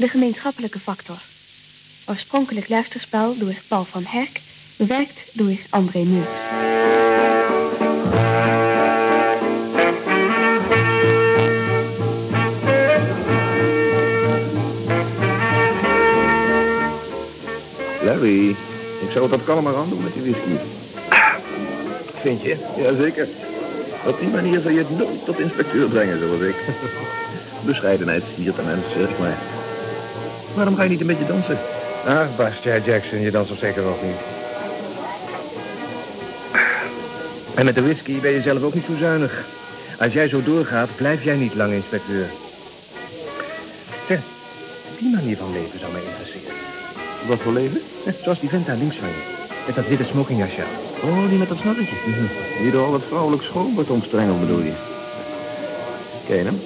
De gemeenschappelijke factor. Oorspronkelijk luisterspel door Paul van Herk, bewerkt door André Neus. Larry, ik zou het wat kalmer aan doen met die whisky. Vind je? Jazeker. Op die manier zou je het nooit tot inspecteur brengen, zoals ik. Bescheidenheid stiert de mens, zeg maar. Waarom ga je niet een beetje dansen? Ach, Bastian Jackson, je danst toch zeker ook niet. En met de whisky ben je zelf ook niet zo zuinig. Als jij zo doorgaat, blijf jij niet lang inspecteur. Zeg, die manier van leven zou mij interesseren. Wat voor leven? Zoals die vent daar links van je. Met dat witte smokingjasje. Oh, die met dat snorretje. Die door al het vrouwelijk schoon wordt omstrengeld, bedoel je? Ken je hem?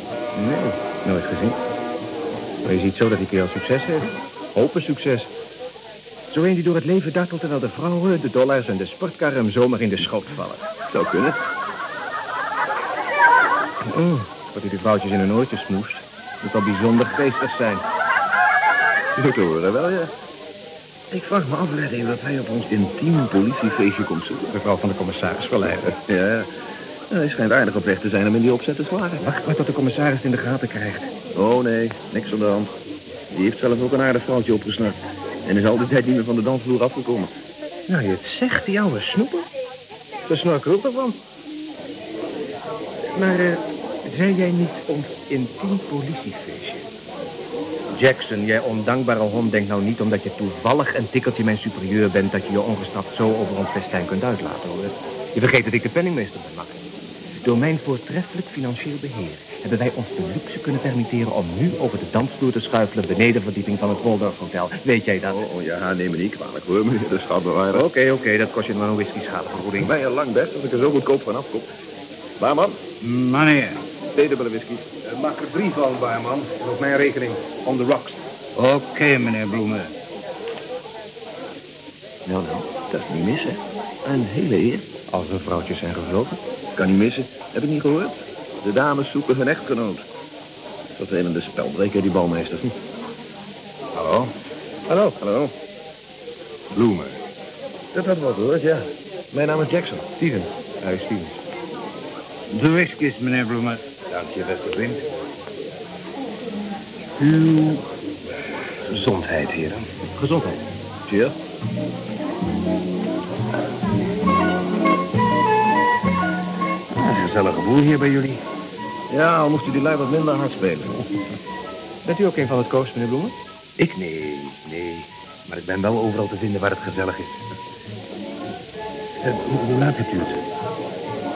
Nee, nooit gezien. Maar je ziet zo dat die kerel succes heeft. Open succes. Zo een die door het leven dartelt terwijl de vrouwen, de dollars en de sportkarren hem zomaar in de schoot vallen. Zou kunnen. Oh, wat hij de vrouwtjes in hun oortjes smoest. Moet wel bijzonder geestig zijn. Te horen, wel ja. Ik vraag me af, Larry, wat hij op ons intiem politiefeestje komt zoeken. De vrouw van de commissaris verleiden. Ja, hij schijnt aardig op weg te zijn om in die opzet te slagen. Wacht maar tot de commissaris in de gaten krijgt. Oh nee, niks aan de hand. Die heeft zelf ook een aardig vrouwtje opgesnakt. En is al die tijd niet meer van de dansvloer afgekomen. Nou, je het zegt, die oude snoeper. De snork roept ervan. Maar, eh, zei jij niet ons intiem politiefeestje? Jackson, jij ondankbare hond, denk nou niet omdat je toevallig een tikkeltje mijn superieur bent... dat je je ongestraft zo over ons festijn kunt uitlaten, hoor. Je vergeet dat ik de penningmeester ben, Makker. Door mijn voortreffelijk financieel beheer hebben wij ons de luxe kunnen permitteren om nu over de dansvloer te schuifelen benedenverdieping van het Waldorf Hotel. Weet jij dat? Oh, oh ja, neem me niet kwalijk hoor, meneer de schatbewaarder. Oké, oké, dat kost je maar een whisky schadevergoeding. Ben je lang best als ik er zo goedkoop van afkom. Barman, Meneer, twee dubbele whisky. uh, maak er drie van, barman. Op mijn rekening. On the rocks. Oké, meneer Bloemen. Nou, nou, dat is niet mis, hè. Een hele eer. Als de vrouwtjes zijn gevlogen. Kan niet missen. Heb ik niet gehoord? De dames zoeken hun echtgenoot. Vervelende spelbreker, die balmeesters. Hm. Hallo? Hallo. Hallo. Bloemen. Dat had wel gehoord, ja. Mijn naam is Jackson. Steven. Hij is Steven. De whiskies, meneer Bloemen. Dank je, beste vriend. Uw gezondheid, heren. Gezondheid. Cheers. Gezellige boel hier bij jullie. Ja, al moest u die lui wat minder hard spelen. Bent u ook een van het koos, meneer Bloemen? Ik? Nee, nee. Maar ik ben wel overal te vinden waar het gezellig is. Eh, hoe, laat hebt u het?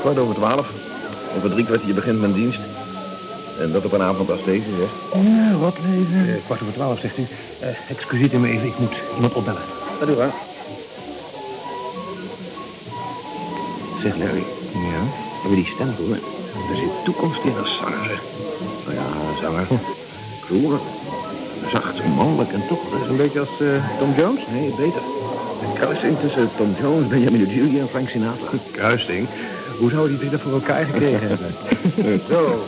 Kwart over twaalf. Over drie kwartier begint mijn dienst. En dat op een avond als deze, zeg. Ja, wat leven. Eh, kwart over twaalf, zegt u. Eh excuseert u me even, ik moet iemand opbellen. Dat doe maar. Zeg, Larry. Ja? Heb je die stem gehoord? Er zit toekomst in als zanger. Nou ja, zanger. Kroeger. Zacht, mannelijk en toch... Dat is een beetje als eh, Tom Jones? Nee, beter. Een kruising tussen Tom Jones, Benjamin Udille en Frank Sinatra. Kruising? Hoe zou die dit voor elkaar gekregen hebben? zo,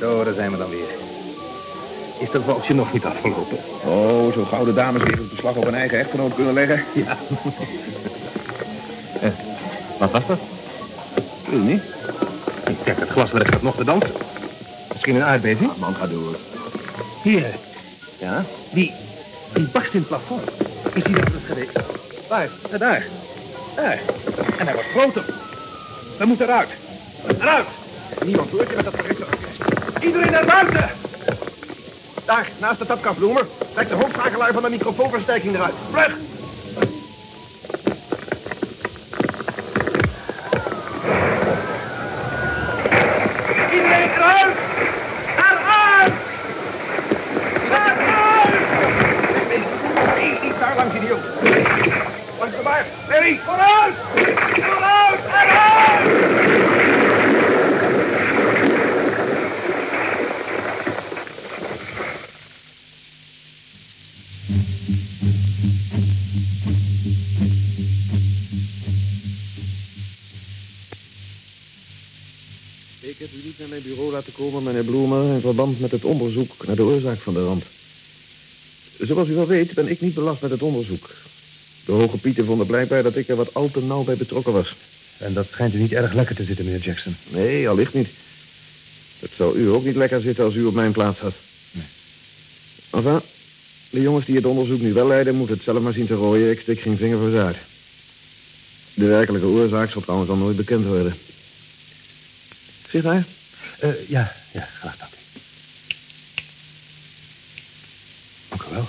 zo, daar zijn we dan weer. Is dat walsje nog niet afgelopen? Oh, zo gouden dames weer het beslag op een eigen echtgenoot kunnen leggen. Ja. Eh, wat was dat? Ik weet niet. Kijk, het glaswerk gaat nog te dansen. Misschien een aardbeving? Man, ga door. Hier, Ja? die, die barst in het plafond. Is die dat het geweest? Waar? Ja, daar. Daar. En hij wordt groter. We moeten eruit. Eruit! Niemand hoort je met dat verrichter. Iedereen naar buiten! Daar, naast de tapkastbloemer. Trek de hoofdschakelaar van de microfoonversterking eruit. Vlug! Weet ben ik niet belast met het onderzoek. De hoge pieten vonden blijkbaar dat ik er wat al te nauw bij betrokken was. En dat schijnt u niet erg lekker te zitten, meneer Jackson. Nee, allicht niet. Het zou u ook niet lekker zitten als u op mijn plaats had. Nee. Enfin, de jongens die het onderzoek nu wel leiden... moeten het zelf maar zien te rooien. Ik stik geen vinger voor zaad. De werkelijke oorzaak zal trouwens al nooit bekend worden. Zeg maar. Eh, ja, ja, graag. Dank u wel.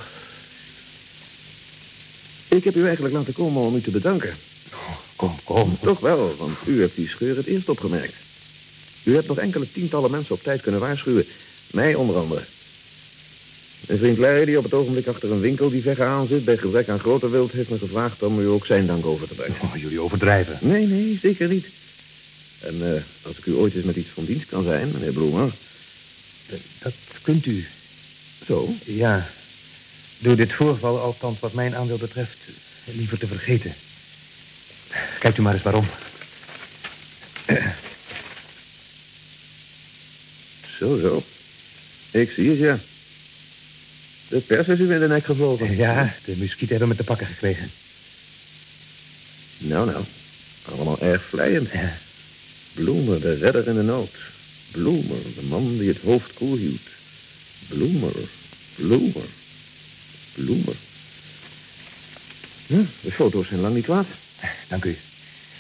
Ik heb u eigenlijk laten komen om u te bedanken. Oh, kom, kom. Toch wel, want u hebt die scheur het eerst opgemerkt. U hebt nog enkele tientallen mensen op tijd kunnen waarschuwen. Mij onder andere. Een vriend Larry, die op het ogenblik achter een winkel die verre aan zit... bij gebrek aan grote wild, heeft me gevraagd om u ook zijn dank over te brengen. Oh, jullie overdrijven. Nee, nee, zeker niet. En eh, als ik u ooit eens met iets van dienst kan zijn, meneer Bloemer... Dat, dat kunt u. Zo, Ja. Door dit voorval, althans wat mijn aandeel betreft, liever te vergeten. Kijkt u maar eens waarom. zo, zo. Ik zie het, ja. De pers is u in de nek gevlogen. Ja, de muskieten hebben me te pakken gekregen. Nou, nou. Allemaal erg vlijend. Ja. Bloemer, de redder in de nood. Bloemer, de man die het hoofd koel hield. Bloemer, Bloemer, Bloemer. Hm, de foto's zijn lang niet kwaad. Dank u.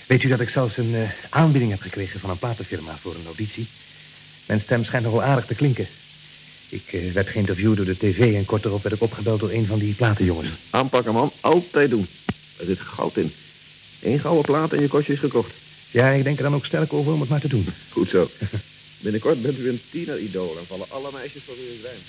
Weet u dat ik zelfs een eh, aanbieding heb gekregen van een platenfirma voor een auditie? Mijn stem schijnt nogal aardig te klinken. Ik eh, werd geïnterviewd door de tv en kort erop werd ik opgebeld door een van die platenjongens. Aanpakken, man. Altijd doen. Er zit goud in. Eén gouden plaat en je kostje is gekocht. Ja, ik denk er dan ook sterk over om het maar te doen. Goed zo. Binnenkort bent u een tieneridool en vallen alle meisjes voor u in zwijm.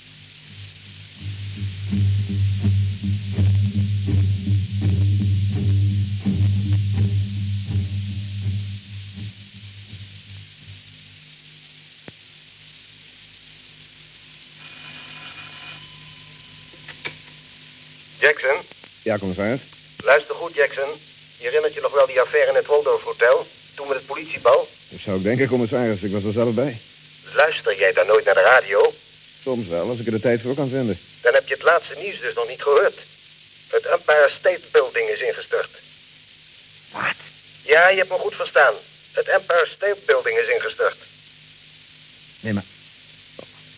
Jackson, Ja, commissaris. luister goed, Jackson. Je herinnert je nog wel die affaire in het Waldorf Hotel? Toen met het politiebal? Dat zou ik denken, commissaris. Ik was er zelf bij. Luister jij dan nooit naar de radio? Soms wel, als ik er de tijd voor kan vinden. Dan heb je het laatste nieuws dus nog niet gehoord. Het Empire State Building is ingestort. Wat? Ja, je hebt me goed verstaan. Het Empire State Building is ingestort. Nee, maar...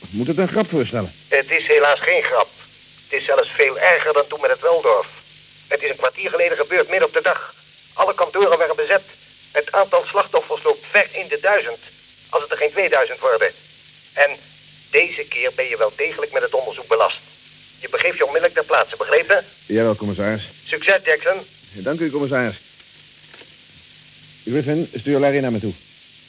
Moet het een grap voorstellen? Het is helaas geen grap. Het is zelfs veel erger dan toen met het Waldorf. Het is een kwartier geleden gebeurd, midden op de dag. Alle kantoren werden bezet. Het aantal slachtoffers loopt ver in de duizend. Als het er geen 2000 worden. En deze keer ben je wel degelijk met het onderzoek belast. Je begeeft je onmiddellijk ter plaatse, begrepen? Jawel, commissaris. Succes, Jackson. Dank u, commissaris. Griffin, stuur Larry naar me toe.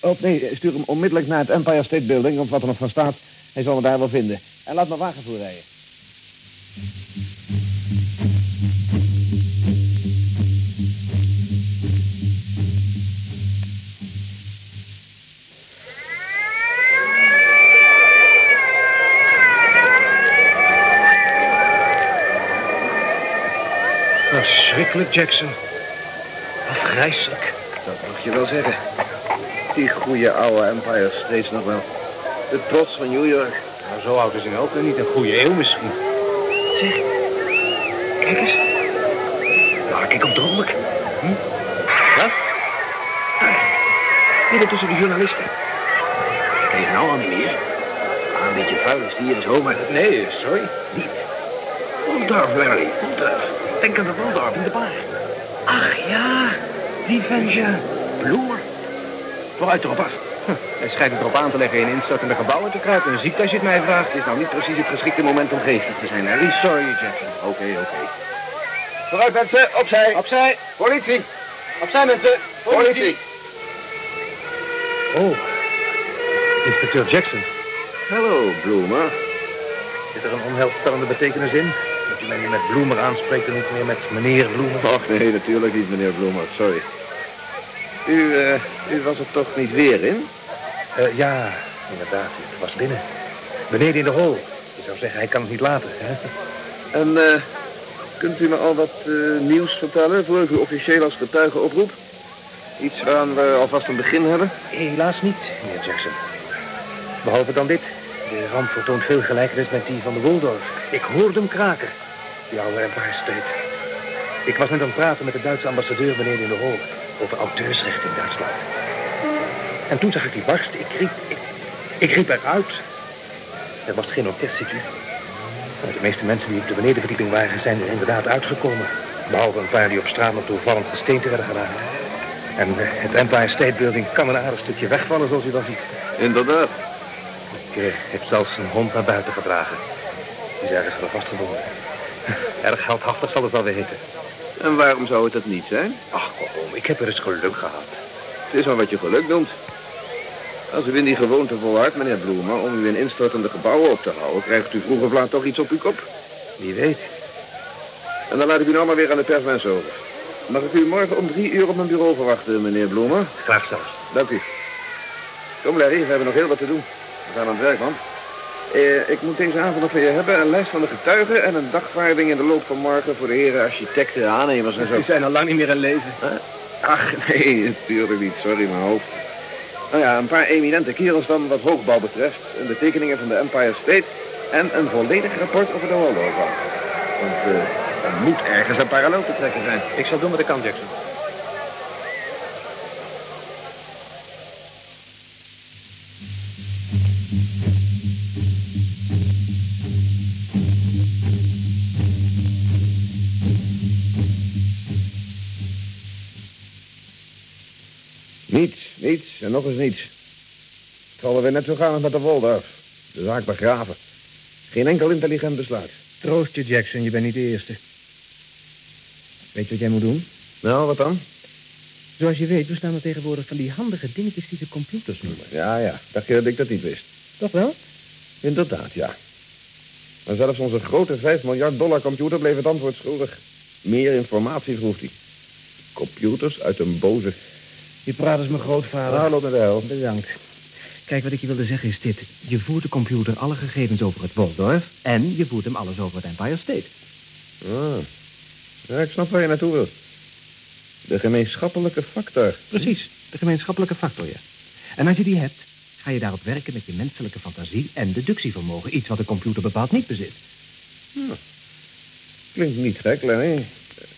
Oh, nee, stuur hem onmiddellijk naar het Empire State Building, of wat er nog van staat. Hij zal me daar wel vinden. En laat me wagen voorrijden. Verschrikkelijk, Jackson. Afgrijselijk. Dat mag je wel zeggen. Die goede oude Empire steeds nog wel. De trots van New York. Nou, zo oud is hij ook niet. Een goede eeuw misschien. Zeg, kijk eens. Ja, kijk op dromelijk. Hm? Wat? Midden tussen de journalisten. Kan je nou al niet meer? Ah, een beetje vuil is die en zo, maar... Nee, sorry. Niet. Waldorf, Larry. Waldorf. Denk aan de Waldorf in de bar. Ach ja, die vent ja. Bloemer. Vooruit erop af. Hij schijnt erop aan te leggen in instortende gebouwen te kruipen. Een ziekte als je het mij vraagt. Is nou niet precies het geschikte moment om geestig te zijn, Harry. Sorry, Jackson. Oké, oké. Vooruit, mensen. Opzij. Opzij. Politie. Opzij, mensen. Politie. Oh. Inspecteur Jackson. Hallo, Bloemer. Zit er een onheilspellende betekenis in? Dat u mij nu met Bloemer aanspreekt en niet meer met meneer Bloemer? Och, nee, natuurlijk niet, meneer Bloemer. Sorry. U, eh, u was er toch niet weer in? Eh, ja, inderdaad. Het was binnen. Beneden in de hol. Je zou zeggen, hij kan het niet laten. Hè? En, eh, kunt u me al wat eh, nieuws vertellen voor ik u officieel als getuige oproep? Iets waaraan we alvast een begin hebben? Helaas niet, meneer Jackson. Behalve dan dit. De ramp vertoont veel gelijkenis met die van de Waldorf. Ik hoorde hem kraken. Die oude Empire State. Ik was net aan het praten met de Duitse ambassadeur beneden in de hol... over auteursrecht in Duitsland. En toen zag ik die barst. Ik riep... Ik, ik riep eruit. Er was geen ziet u. De meeste mensen die op de benedenverdieping waren... zijn er inderdaad uitgekomen. Behalve een paar die op straat nog toevallig gesteente werden geraakt. En eh, het Empire State Building kan een aardig stukje wegvallen, zoals u dan ziet. Inderdaad. Ik eh, heb zelfs een hond naar buiten gedragen. Die is ergens wel vastgebonden. Erg heldhaftig zal het wel weer heten. En waarom zou het dat niet zijn? Ach, waarom? Ik heb er eens geluk gehad. Het is maar wat je geluk doet. Als u in die gewoonte volhardt, meneer Bloemen, om u in instortende gebouwen op te houden, krijgt u vroeg of laat toch iets op uw kop. Wie weet. En dan laat ik u nou maar weer aan de persmens over. Mag ik u morgen om drie uur op mijn bureau verwachten, meneer Bloemen? Graag zelfs. Dank u. Kom, Larry, we hebben nog heel wat te doen. We gaan aan het werk, man. Eh, ik moet deze avond nog van je hebben een lijst van de getuigen... en een dagvaarding in de loop van morgen voor de heren architecten, aannemers en zo. Die zijn al lang niet meer aan lezen. Huh? Ach, nee, natuurlijk niet. Sorry, mijn hoofd. Nou ja, een paar eminente kerels dan wat hoogbouw betreft... en de tekeningen van de Empire State... en een volledig rapport over de Waldorf. Want eh, er moet ergens een parallel te trekken zijn. Ik zal doen wat ik kan, Jackson. Nog eens niets. Het zal er weer net zo gaan als met de Waldorf. De zaak begraven. Geen enkel intelligent besluit. Troost je, Jackson. Je bent niet de eerste. Weet je wat jij moet doen? Nou, wat dan? Zoals je weet, bestaan er tegenwoordig van die handige dingetjes die ze computers noemen. Ja, ja. Dacht je dat ik dat niet wist? Toch wel? Inderdaad, ja. Maar zelfs onze grote 5 miljard dollar computer bleef het antwoord schuldig. Meer informatie vroeg hij. Computers uit een boze... Je praat als mijn grootvader. De hel. Bedankt. Kijk, wat ik je wilde zeggen is dit. Je voert de computer alle gegevens over het Waldorf... en je voert hem alles over het Empire State. Ah. Ja, ik snap waar je naartoe wilt. De gemeenschappelijke factor. Precies, de gemeenschappelijke factor, ja. En als je die hebt, ga je daarop werken met je menselijke fantasie en deductievermogen. Iets wat de computer bepaald niet bezit. Ja. Klinkt niet gek, Lenny.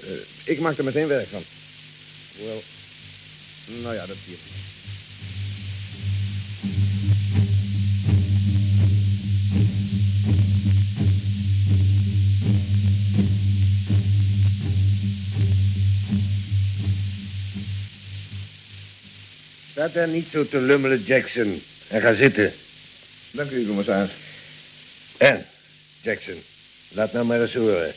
Eh, ik maak er meteen werk van. Wel, nou ja, dat zie je. Staat daar niet zo te lummelen, Jackson. En ga zitten. Dank u, commissaris. En, Jackson, laat nou maar eens horen.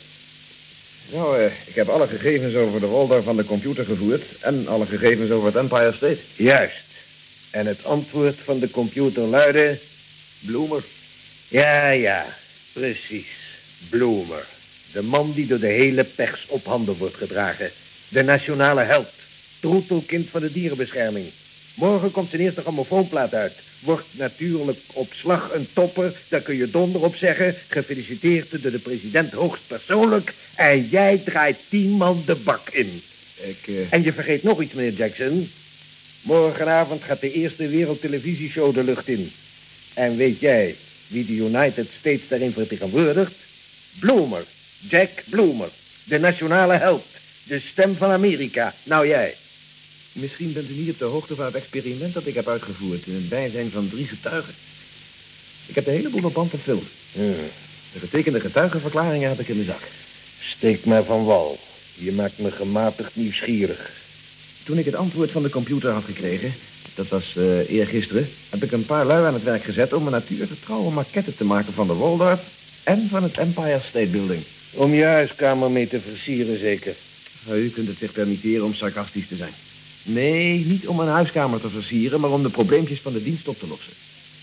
Nou, eh, ik heb alle gegevens over de Waldorf van de computer gevoerd... en alle gegevens over het Empire State. Juist. En het antwoord van de computer luidde... Bloemer. Ja, ja, precies. Bloemer. De man die door de hele pers op handen wordt gedragen. De nationale held. Troetelkind van de dierenbescherming. Morgen komt zijn eerste grammofoonplaat uit. Wordt natuurlijk op slag een topper. Daar kun je donder op zeggen. Gefeliciteerd door de president hoogstpersoonlijk. En jij draait tien man de bak in. Ik, eh, En je vergeet nog iets, meneer Jackson. Morgenavond gaat de eerste wereldtelevisieshow de lucht in. En weet jij wie de United States daarin vertegenwoordigt? Bloomer. Jack Bloomer. De nationale held. De stem van Amerika. Nou jij. Misschien bent u niet op de hoogte van het experiment dat ik heb uitgevoerd... in het bijzijn van drie getuigen. Ik heb de hele boel op band gefilmd. De getekende getuigenverklaringen heb ik in de zak. Steek maar van wal. Je maakt me gematigd nieuwsgierig. Toen ik het antwoord van de computer had gekregen... dat was eh eergisteren... heb ik een paar lui aan het werk gezet... om een natuurgetrouwe maquette te maken van de Waldorf... en van het Empire State Building. Om je huiskamer mee te versieren, zeker. Nou, u kunt het zich permitteren om sarcastisch te zijn. Nee, niet om een huiskamer te versieren... maar om de probleempjes van de dienst op te lossen.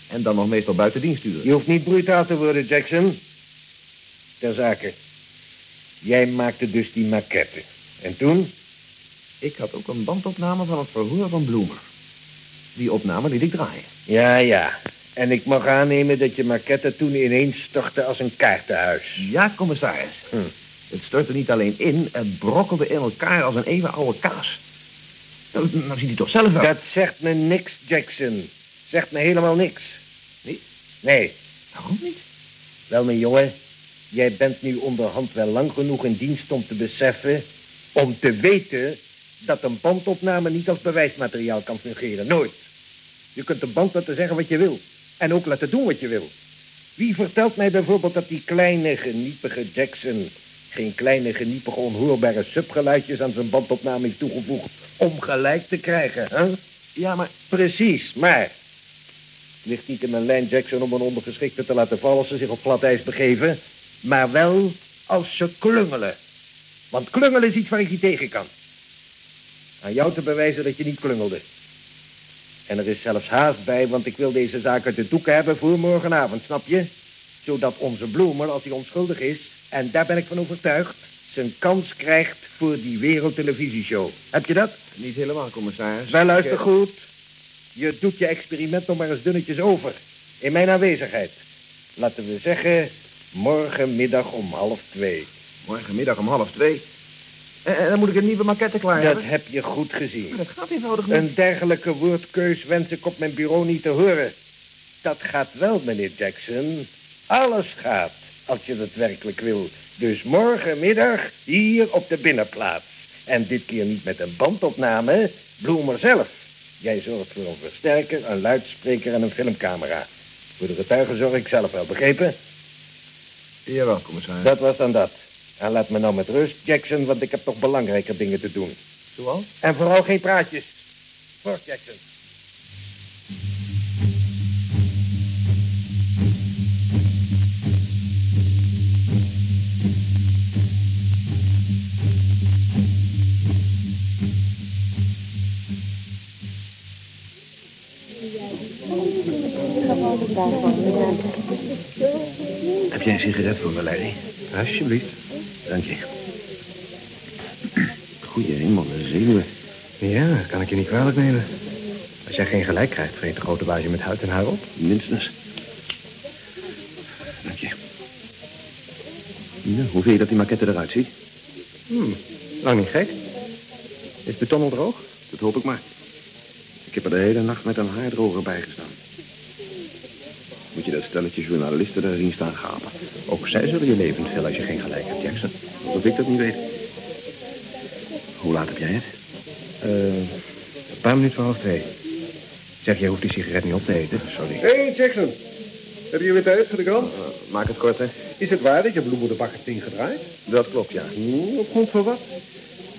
En dan nog meestal buiten dienst sturen. Je hoeft niet brutaal te worden, Jackson. Ter zake. Jij maakte dus die maquette. En toen? Ik had ook een bandopname van het verhoor van Bloemer. Die opname liet ik draaien. Ja, ja. En ik mag aannemen dat je maquette toen ineens stortte als een kaartenhuis. Ja, commissaris. Hm. Het stortte niet alleen in, het brokkelde in elkaar als een even oude kaas. Nou, nou ziet u toch zelf wel. Dat zegt me niks, Jackson. Zegt me helemaal niks. Nee? Nee. Waarom niet? Wel, mijn jongen. Jij bent nu onderhand wel lang genoeg in dienst om te beseffen... om te weten dat een bandopname niet als bewijsmateriaal kan fungeren. Nooit. Je kunt een band laten zeggen wat je wil. En ook laten doen wat je wil. Wie vertelt mij bijvoorbeeld dat die kleine, geniepige Jackson... geen kleine, geniepige, onhoorbare subgeluidjes aan zijn bandopname toegevoegd... om gelijk te krijgen, hè? Ja, maar... Precies, maar... Het ligt niet in mijn lijn Jackson om een ondergeschikte te laten vallen... als ze zich op glad ijs begeven... maar wel als ze klungelen. Want klungelen is iets waar ik niet tegen kan. Aan jou te bewijzen dat je niet klungelde. En er is zelfs haast bij, want ik wil deze zaak uit de doeken hebben voor morgenavond, snap je? Zodat onze bloemer, als hij onschuldig is, en daar ben ik van overtuigd, zijn kans krijgt voor die wereldtelevisieshow. Heb je dat? Niet helemaal, commissaris. Wel, luister Ik, goed. Je doet je experiment nog maar eens dunnetjes over. In mijn aanwezigheid. Laten we zeggen, morgenmiddag om half twee. Morgenmiddag om half twee. En, dan moet ik een nieuwe maquette klaar Dat hebben. heb je goed gezien. Maar dat gaat eenvoudig niet. Een dergelijke woordkeus wens ik op mijn bureau niet te horen. Dat gaat wel, meneer Jackson. Alles gaat, als je het werkelijk wil. Dus morgenmiddag hier op de binnenplaats. En dit keer niet met een bandopname, Bloemer zelf. Jij zorgt voor een versterker, een luidspreker en een filmcamera. Voor de getuigen zorg ik zelf wel, begrepen? Jawel, commissaris. Dat was dan dat. En laat me nou met rust, Jackson, want ik heb nog belangrijker dingen te doen. Zoals? En vooral geen praatjes. Voor Jackson. Sigaret voor me, Larry? Alsjeblieft. Dank je. Goeie hemel, de zenuwen. Ja, kan ik je niet kwalijk nemen. Als jij geen gelijk krijgt, vreet de grote baas je met huid en haar op. Minstens. Dank je. Nou, hoe vind je dat die maquette eruit ziet? Hmm, lang niet gek. Is de tunnel droog? Dat hoop ik maar. Ik heb er de hele nacht met een haardroger bij gestaan. Dat stelletje journalisten daar zien staan gapen. Ook zij zullen je levend vullen als je geen gelijk hebt, Jackson. Alsof ik dat niet weet. Hoe laat heb jij het? Eh, een paar minuten voor half twee. Zeg, jij hoeft die sigaret niet op te eten. Sorry. Hé, hey Jackson. Heb je weer tijd voor de krant? Eh, maak het kort, hè? Is het waar dat je bloemen de bak hebt ingedraaid? Dat klopt, ja. Hm, op grond van wat?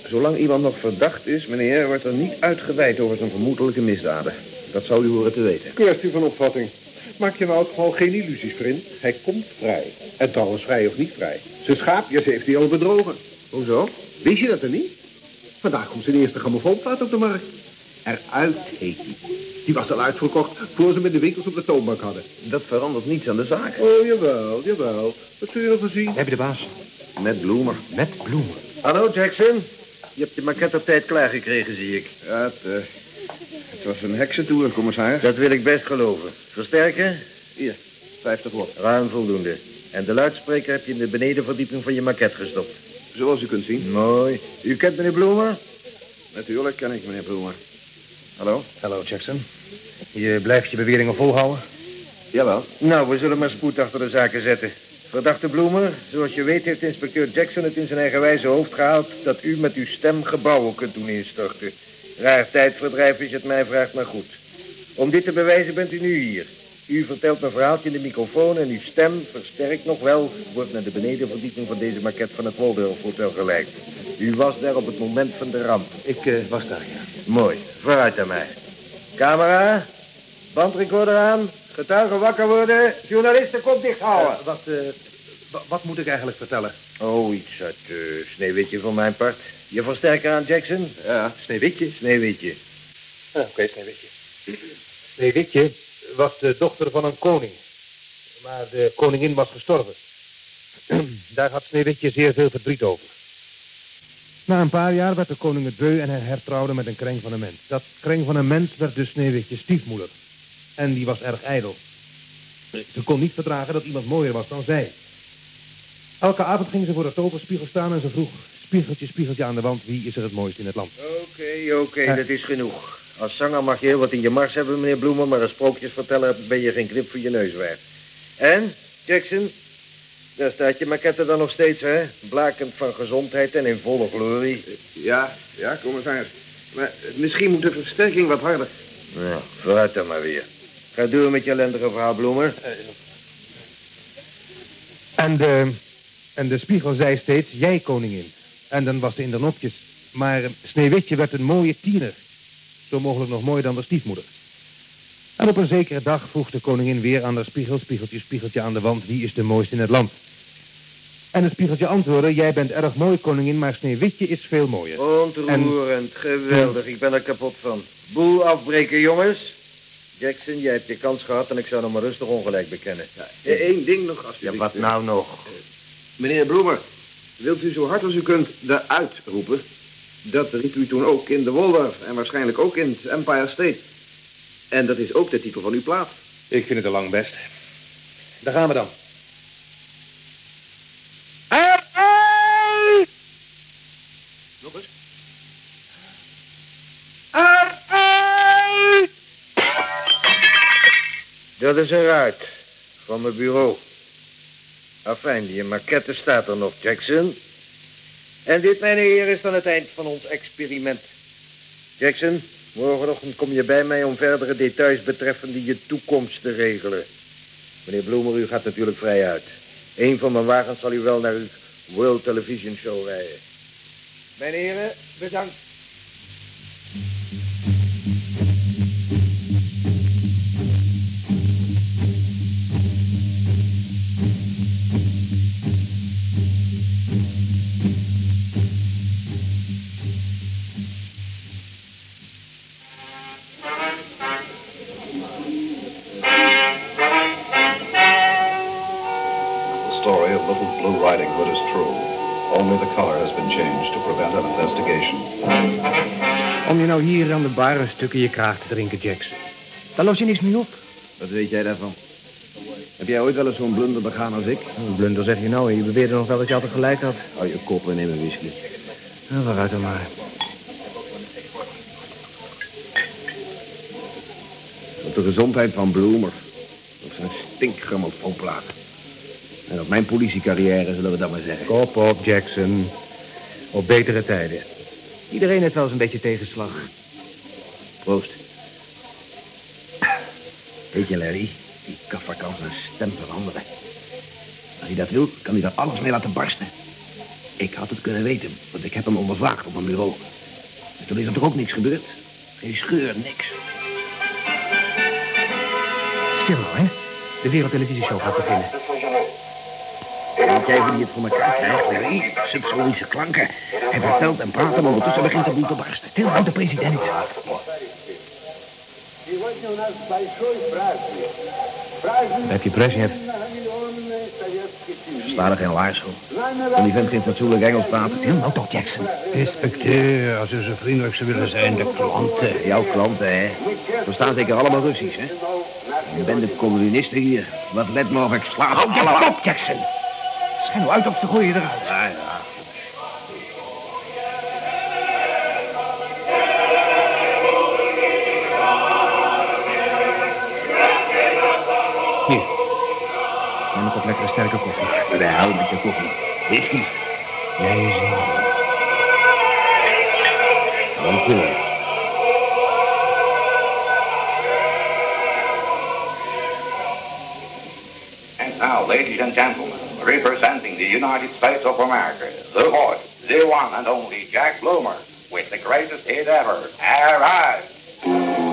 Zolang iemand nog verdacht is, meneer, wordt er niet uitgeweid over zijn vermoedelijke misdaden. Dat zou u horen te weten. Kwestie van opvatting. Maak je nou gewoon geen illusies, vriend. Hij komt vrij. En trouwens, vrij of niet vrij. Zijn schaapjes heeft hij al bedrogen. Hoezo? Wist je dat er niet? Vandaag komt zijn eerste grammofoonplaat op de markt. Eruit heet hij. Die was al uitverkocht voor ze met de winkels op de toonbank hadden. Dat verandert niets aan de zaak. Oh, jawel, jawel. Wat kun je ervan zien? Heb je de baas? Met bloemer. Met bloemen. Hallo, Jackson. Je hebt je maquette op tijd klaargekregen, zie ik. Ja, het, eh, het was een heksentoer, commissaris. Dat wil ik best geloven. Versterken? Hier, 50 watt. Ruim voldoende. En de luidspreker heb je in de benedenverdieping van je maquette gestopt. Zoals u kunt zien. Mooi. U kent meneer Bloemer? Natuurlijk ken ik meneer Bloemer. Hallo? Hallo, Jackson. Je blijft je beweringen volhouden? Jawel. Nou, we zullen maar spoed achter de zaken zetten. Verdachte Bloemer, zoals je weet heeft inspecteur Jackson het in zijn eigen wijze hoofd gehaald... dat u met uw stem gebouwen kunt doen instorten. Raar tijdverdrijf is het mij vraagt maar goed. Om dit te bewijzen bent u nu hier. U vertelt een verhaaltje in de microfoon en uw stem, versterkt nog wel... wordt naar de benedenverdieping van deze maquette van het Waldorf Hotel geleid. U was daar op het moment van de ramp. Ik eh, was daar, ja. Mooi, vooruit aan mij. Camera, bandrecorder aan, getuigen wakker worden, journalisten kop dicht houden. Eh, wat, eh, wa- wat moet ik eigenlijk vertellen? Oh, iets uit uh, Sneeuwwitje van mijn part. Je versterker aan, Jackson? Ja, Sneeuwwitje. Sneeuwwitje. Ah, Oké, Sneeuwwitje. Sneeuwwitje was de dochter van een koning. Maar de koningin was gestorven. Daar had Sneeuwwitje zeer veel verdriet over. Na een paar jaar werd de koning het beu en hij hertrouwde met een kreng van een mens. Dat kreng van een mens werd dus Sneeuwwitje stiefmoeder. En die was erg ijdel. Ze kon niet verdragen dat iemand mooier was dan zij. Elke avond ging ze voor de toverspiegel staan en ze vroeg... Spiegeltje, spiegeltje aan de wand, wie is er het mooist in het land? Oké, oké, Ja. dat is genoeg. Als zanger mag je heel wat in je mars hebben, meneer Bloemen... maar als sprookjesverteller ben je geen knip voor je neus waard. En, Jackson, Daar staat je maquette dan nog steeds, hè? Blakend van gezondheid en in volle glorie. Ja, ja, commissaris. Maar misschien moet de versterking wat harder. Nou, vooruit dan maar weer. Ga door met je ellendige verhaal, Bloemer. En de, en de spiegel zei steeds, jij koningin. En dan was ze in de nopjes. Maar eh, Sneeuwwitje werd een mooie tiener. Zo mogelijk nog mooier dan de stiefmoeder. En op een zekere dag vroeg de koningin weer aan de spiegel... spiegeltje, spiegeltje aan de wand, wie is de mooiste in het land? En het spiegeltje antwoordde, jij bent erg mooi, koningin... maar Sneeuwwitje is veel mooier. Ontroerend, geweldig. Ik ben er kapot van. Boel afbreken, jongens. Jackson, jij hebt je kans gehad en ik zou nog maar rustig ongelijk bekennen. Eén ding nog, Ja, alsjeblieft. wat nou nog? Meneer Bloemer, wilt u zo hard als u kunt eruit roepen? Dat riep u toen ook in de Waldorf en waarschijnlijk ook in het Empire State. En dat is ook de titel van uw plaat. Ik vind het al lang best. Daar gaan we dan. Nog eens? Dat is eruit. Van mijn bureau. Afijn, die maquette staat er nog, Jackson. En dit, mijn heer, is dan het eind van ons experiment. Jackson, morgenochtend kom je bij mij om verdere details betreffende je toekomst te regelen. Meneer Bloemer, u gaat natuurlijk vrij uit. Eén van mijn wagens zal u wel naar uw World Television Show rijden. Mijn heren, bedankt. Nou hier aan de bar een stuk in je kraag te drinken, Jackson. Daar los je niks mee op. Wat weet jij daarvan? Heb jij ooit wel eens zo'n blunder begaan als ik? Een blunder zeg je nou je beweerde nog wel dat je altijd gelijk had. Hou je kop en neem een whisky. Nou, waaruit dan maar. Op de gezondheid van Bloemer. Op zijn stinkgrammofoonplaat. En op mijn politiecarrière, zullen we dat maar zeggen. Kop op, Jackson. Op betere tijden. Iedereen heeft wel eens een beetje tegenslag. Proost. Weet je, Larry, die kaffer kan zijn stem veranderen. Als hij dat wil, kan hij er alles mee laten barsten. Ik had het kunnen weten, want ik heb hem ondervraagd op mijn bureau. En toen is er toch ook niks gebeurd? Geen scheur, niks. Stil nou, hè. De Wereldtelevisieshow gaat beginnen. Weet jij hoe hij het voor elkaar krijgt, Larry? Subsonische klanken. Hij vertelt en praat en ondertussen begint de boel te barsten. Stil nou, de president. Heb je Brezhnev? Sla er geen laars voor. Kan die vent geen fatsoenlijk Engels praten? Stil nou toch, Jackson. Inspecteur, als u zo vriendelijk zou willen zijn, de klanten. Jouw klanten, hè? Verstaan zeker allemaal Russisch, hè? Je bent de communisten hier. Wat let maar of ik sla. Houd je kop, Jackson! Schijn nou uit of ze gooien eruit. Ja, ja. Lekkere sterke koffie. Wij houden met je koffie. Whisky. Jij is Dank u wel. And now, ladies and gentlemen, representing the United States of America, the voice, the one and only Jack Bloomer, with the greatest hit ever, Arrive!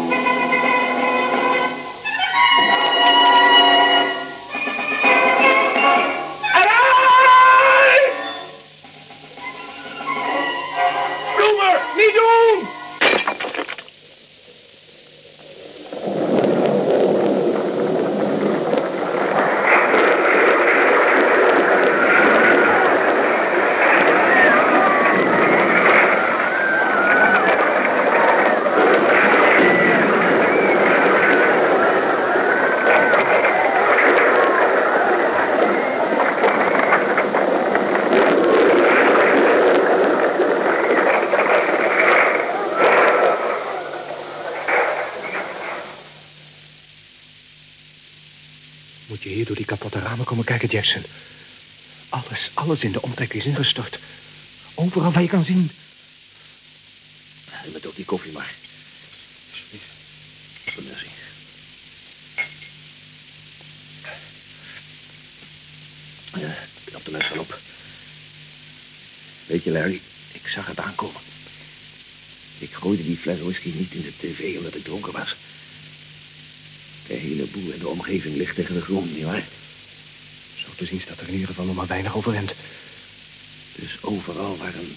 Moet je hier door die kapotte ramen komen kijken, Jackson? Alles in de omtrek is ingestort. Overal waar je kan zien. Geef me toch die koffie maar. Merci. Ja, knap de mes wel op. Weet je, Larry, ik zag het aankomen. Ik gooide die fles whisky niet in de tv omdat ik dronken was. In de omgeving ligt tegen de grond, nietwaar? Zo te zien staat er in ieder geval nog maar weinig overeind. Dus overal waar een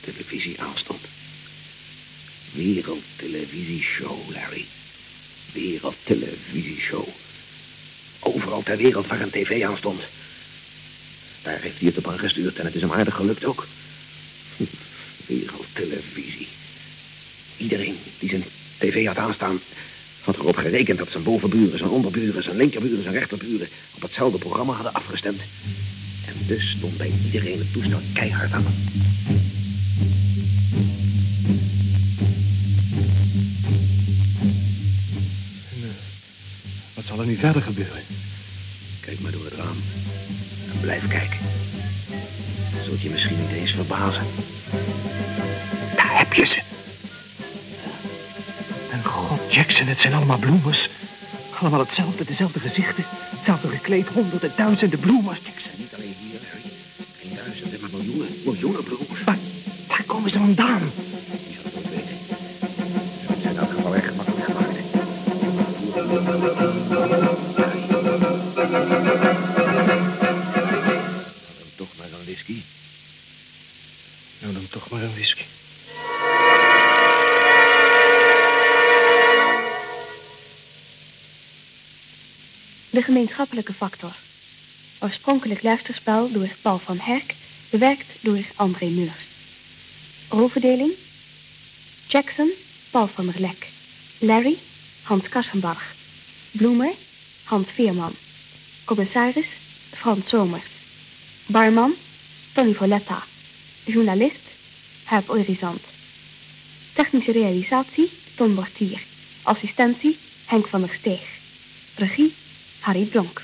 televisie aanstond. Wereldtelevisieshow, Larry. Wereldtelevisieshow. Overal ter wereld waar een tv aanstond. Daar heeft hij het op aangestuurd en het is hem aardig gelukt ook. Wereldtelevisie. Iedereen die zijn tv had aanstaan... had erop gerekend dat zijn bovenburen, zijn onderburen... zijn linkerburen, zijn rechterburen... op hetzelfde programma hadden afgestemd. En dus stond bij iedereen het toestel keihard aan. En, eh, wat zal er nu verder gebeuren? Kijk maar door het raam. En blijf kijken. Zult je misschien niet eens verbazen. Daar heb je ze. Het zijn allemaal bloemers. Allemaal hetzelfde, dezelfde gezichten. Hetzelfde gekleed, honderden, duizenden bloemers, Jackson. Niet alleen hier, Larry. Geen duizenden, maar miljoenen. Miljoenen bloemers. Waar, waar komen ze vandaan? Die zal het ook weten. Het is in elk geval erg gemakkelijk gemaakt. Gemeenschappelijke factor. Oorspronkelijk luisterspel door Paul van Herk, bewerkt door André Meurs. Rolverdeling. Jackson, Paul van der Lek. Larry, Hans Kassenbach. Bloemer, Hans Veerman. Commissaris, Frans Somers. Barman, Tony Voletta. Journalist, Huip Orizant. Technische realisatie, Ton Bortier. Assistentie, Henk van der Steeg. Regie, Harry Bronk.